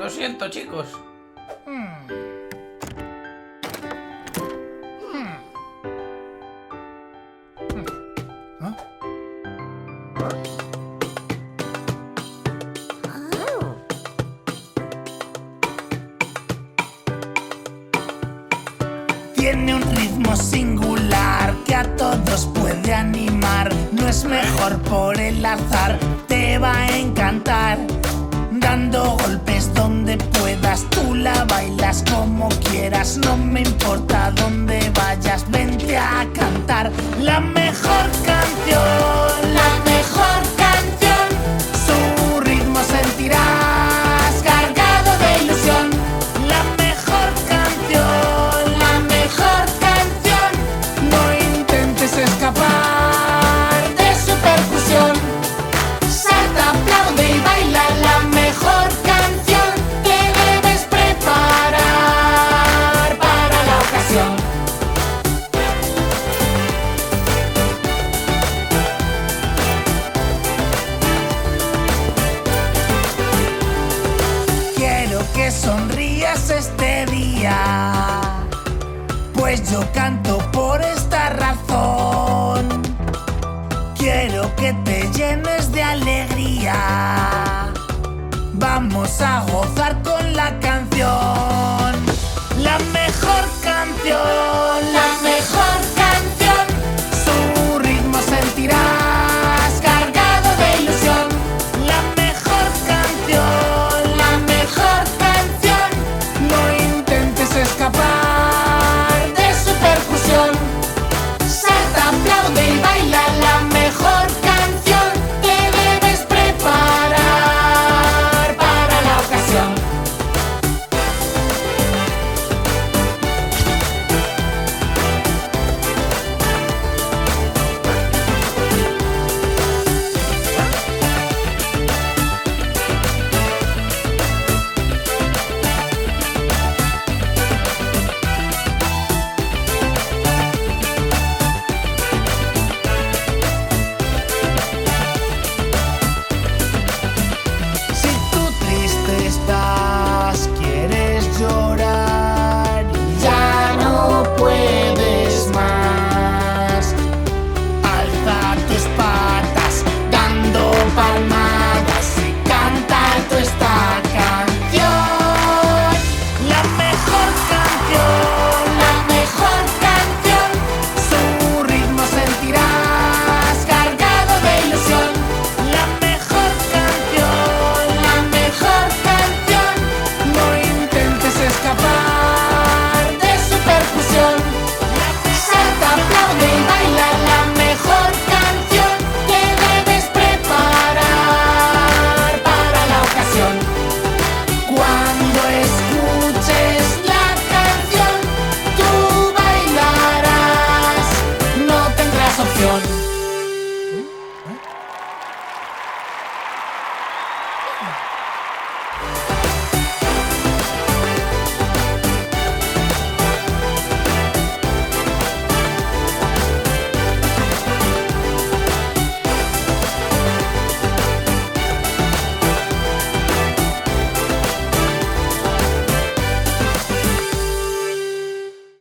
Lo siento, chicos. Tiene un ritmo singular que a todos puede animar. No es mejor por el azar, te va a encantar. Dando golpes donde puedas, tú la bailas como quieras. No me importa dónde vayas, vente a cantar la mejor canción. Sonrías este día, pues yo canto por esta razón. Quiero que te llenes de alegría. Vamos a gozar con Wow.